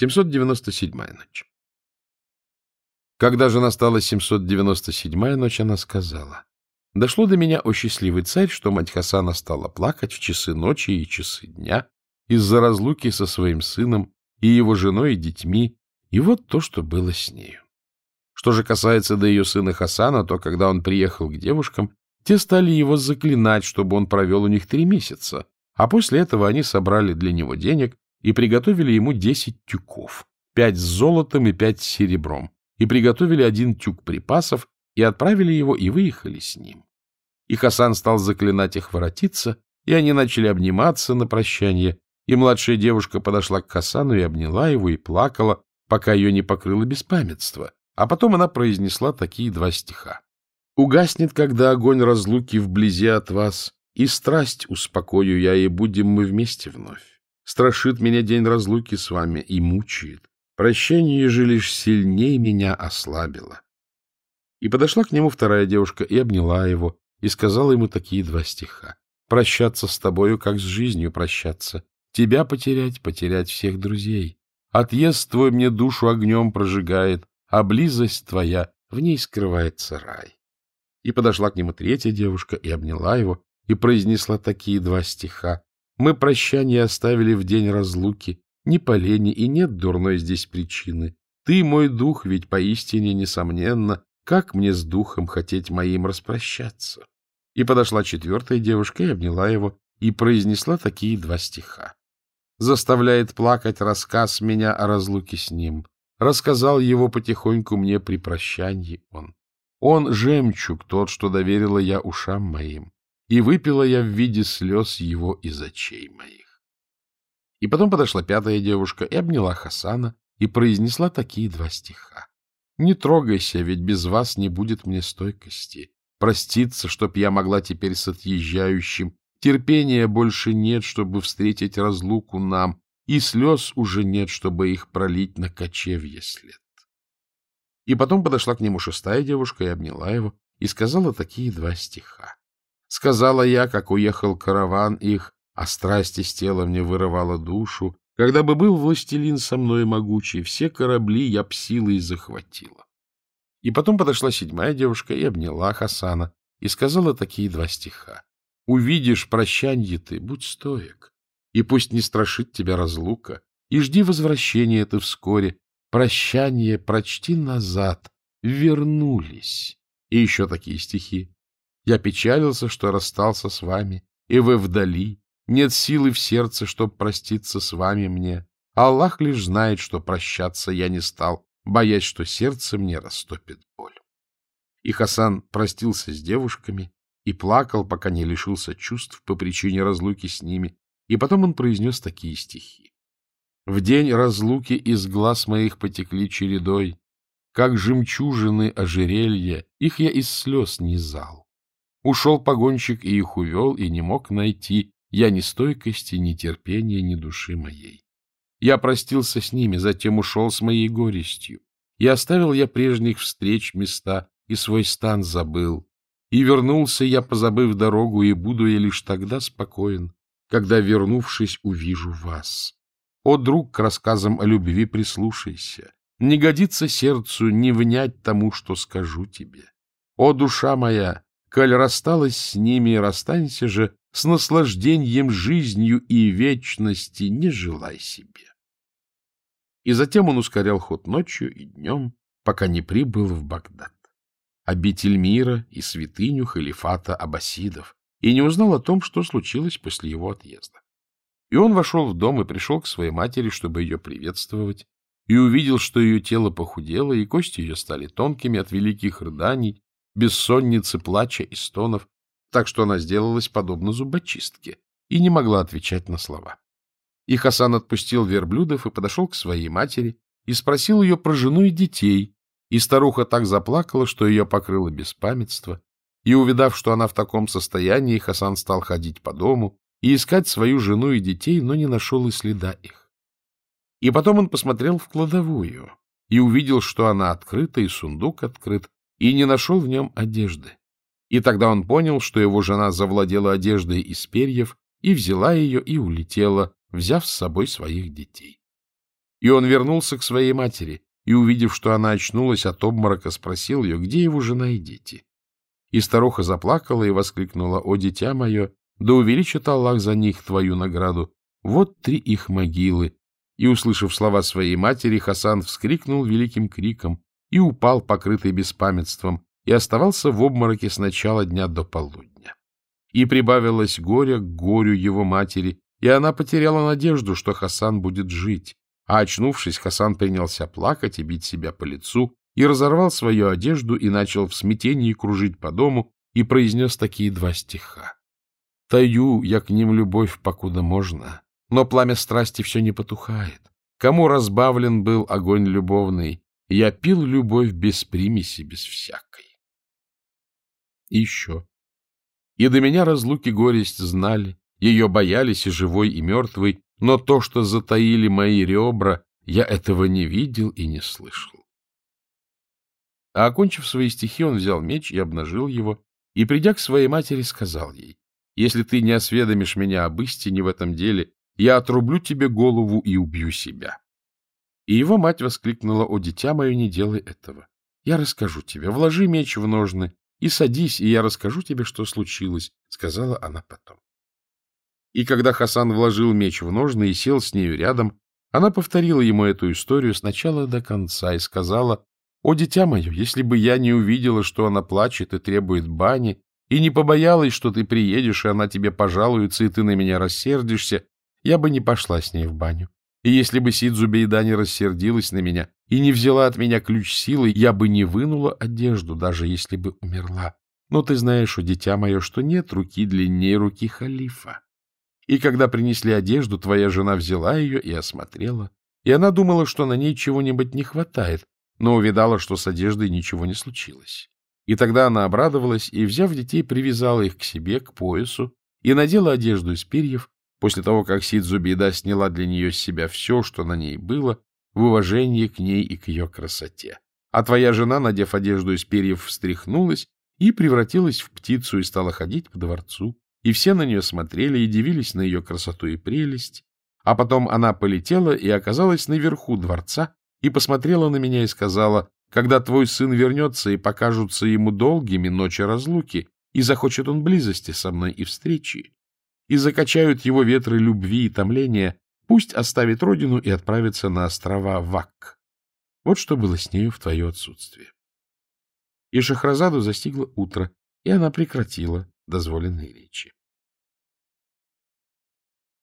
797-я ночь. Когда же настала 797-я ночь, она сказала, «Дошло до меня, о счастливый царь, что мать Хасана стала плакать в часы ночи и часы дня из-за разлуки со своим сыном и его женой и детьми, и вот то, что было с нею. Что же касается до ее сына Хасана, то когда он приехал к девушкам, те стали его заклинать, чтобы он провел у них три месяца, а после этого они собрали для него денег и приготовили ему десять тюков, пять с золотом и пять с серебром, и приготовили один тюк припасов, и отправили его, и выехали с ним. И Хасан стал заклинать их воротиться, и они начали обниматься на прощание, и младшая девушка подошла к Хасану и обняла его, и плакала, пока ее не покрыло беспамятство, а потом она произнесла такие два стиха. «Угаснет, когда огонь разлуки вблизи от вас, и страсть успокою я, и будем мы вместе вновь. Страшит меня день разлуки с вами и мучает. Прощение же лишь сильнее меня ослабило. И подошла к нему вторая девушка и обняла его, и сказала ему такие два стиха. «Прощаться с тобою, как с жизнью прощаться. Тебя потерять, потерять всех друзей. Отъезд твой мне душу огнем прожигает, а близость твоя, в ней скрывается рай». И подошла к нему третья девушка и обняла его, и произнесла такие два стиха. Мы прощание оставили в день разлуки, ни полени и нет дурной здесь причины. Ты мой дух, ведь поистине, несомненно, как мне с духом хотеть моим распрощаться? И подошла четвертая девушка и обняла его, и произнесла такие два стиха. Заставляет плакать рассказ меня о разлуке с ним. Рассказал его потихоньку мне при прощании он. Он — жемчуг тот, что доверила я ушам моим и выпила я в виде слез его из очей моих. И потом подошла пятая девушка и обняла Хасана и произнесла такие два стиха. «Не трогайся, ведь без вас не будет мне стойкости. Проститься, чтоб я могла теперь с отъезжающим. Терпения больше нет, чтобы встретить разлуку нам, и слез уже нет, чтобы их пролить на кочевье след». И потом подошла к нему шестая девушка и обняла его, и сказала такие два стиха. Сказала я, как уехал караван их, а страсть из тела мне вырывала душу. Когда бы был властелин со мной могучий, все корабли я б силой захватила. И потом подошла седьмая девушка и обняла Хасана и сказала такие два стиха. «Увидишь прощанье ты, будь стоек, и пусть не страшит тебя разлука, и жди возвращения ты вскоре. Прощание прочти назад, вернулись». И еще такие стихи. Я печалился, что расстался с вами, и вы вдали. Нет силы в сердце, чтоб проститься с вами мне. Аллах лишь знает, что прощаться я не стал, боясь, что сердце мне растопит боль. И Хасан простился с девушками и плакал, пока не лишился чувств по причине разлуки с ними, и потом он произнес такие стихи. В день разлуки из глаз моих потекли чередой, как жемчужины ожерелья, их я из слез низал. Ушел погонщик и их увел, и не мог найти я ни стойкости, ни терпения, ни души моей. Я простился с ними, затем ушел с моей горестью. И оставил я прежних встреч места, и свой стан забыл. И вернулся я, позабыв дорогу, и буду я лишь тогда спокоен, когда, вернувшись, увижу вас. О, друг, к рассказам о любви прислушайся. Не годится сердцу не внять тому, что скажу тебе. О, душа моя, Коль рассталась с ними, расстанься же с наслаждением жизнью и вечности, не желай себе. И затем он ускорял ход ночью и днем, пока не прибыл в Багдад, обитель мира и святыню халифата аббасидов, и не узнал о том, что случилось после его отъезда. И он вошел в дом и пришел к своей матери, чтобы ее приветствовать, и увидел, что ее тело похудело, и кости ее стали тонкими от великих рыданий, бессонницы, плача и стонов, так что она сделалась подобно зубочистке и не могла отвечать на слова. И Хасан отпустил верблюдов и подошел к своей матери и спросил ее про жену и детей, и старуха так заплакала, что ее покрыло беспамятство, и, увидав, что она в таком состоянии, Хасан стал ходить по дому и искать свою жену и детей, но не нашел и следа их. И потом он посмотрел в кладовую и увидел, что она открыта, и сундук открыт, и не нашел в нем одежды. И тогда он понял, что его жена завладела одеждой из перьев и взяла ее и улетела, взяв с собой своих детей. И он вернулся к своей матери, и, увидев, что она очнулась от обморока, спросил ее, где его жена и дети. И старуха заплакала и воскликнула, «О, дитя мое, да увеличит Аллах за них твою награду! Вот три их могилы!» И, услышав слова своей матери, Хасан вскрикнул великим криком и упал, покрытый беспамятством, и оставался в обмороке с начала дня до полудня. И прибавилось горе к горю его матери, и она потеряла надежду, что Хасан будет жить. А очнувшись, Хасан принялся плакать и бить себя по лицу, и разорвал свою одежду и начал в смятении кружить по дому и произнес такие два стиха. «Таю я к ним любовь, покуда можно, но пламя страсти все не потухает. Кому разбавлен был огонь любовный, я пил любовь без примеси, без всякой». И еще. И до меня разлуки горесть знали, ее боялись и живой, и мертвый, но то, что затаили мои ребра, я этого не видел и не слышал. А окончив свои стихи, он взял меч и обнажил его, и, придя к своей матери, сказал ей, «Если ты не осведомишь меня об истине в этом деле, я отрублю тебе голову и убью себя». И его мать воскликнула, «О, дитя мое, не делай этого. Я расскажу тебе, вложи меч в ножны и садись, и я расскажу тебе, что случилось», — сказала она потом. И когда Хасан вложил меч в ножны и сел с нею рядом, она повторила ему эту историю с начала до конца и сказала, «О, дитя мое, если бы я не увидела, что она плачет и требует бани, и не побоялась, что ты приедешь, и она тебе пожалуется, и ты на меня рассердишься, я бы не пошла с ней в баню. И если бы Сидзубейда не рассердилась на меня и не взяла от меня ключ силы, я бы не вынула одежду, даже если бы умерла. Но ты знаешь, о дитя мое, что нет руки длиннее руки халифа. И когда принесли одежду, твоя жена взяла ее и осмотрела. И она думала, что на ней чего-нибудь не хватает, но увидала, что с одеждой ничего не случилось. И тогда она обрадовалась и, взяв детей, привязала их к себе, к поясу, и надела одежду из перьев, после того, как Сидзубида сняла для нее с себя все, что на ней было, в уважении к ней и к ее красоте. А твоя жена, надев одежду из перьев, встряхнулась и превратилась в птицу и стала ходить по дворцу и все на нее смотрели и дивились на ее красоту и прелесть. А потом она полетела и оказалась наверху дворца и посмотрела на меня и сказала, «Когда твой сын вернется и покажутся ему долгими ночи разлуки, и захочет он близости со мной и встречи, и закачают его ветры любви и томления, пусть оставит родину и отправится на острова Вак. Вот что было с нею в твое отсутствие». И Шахразаду застигло утро, и она прекратила дозволенные речи.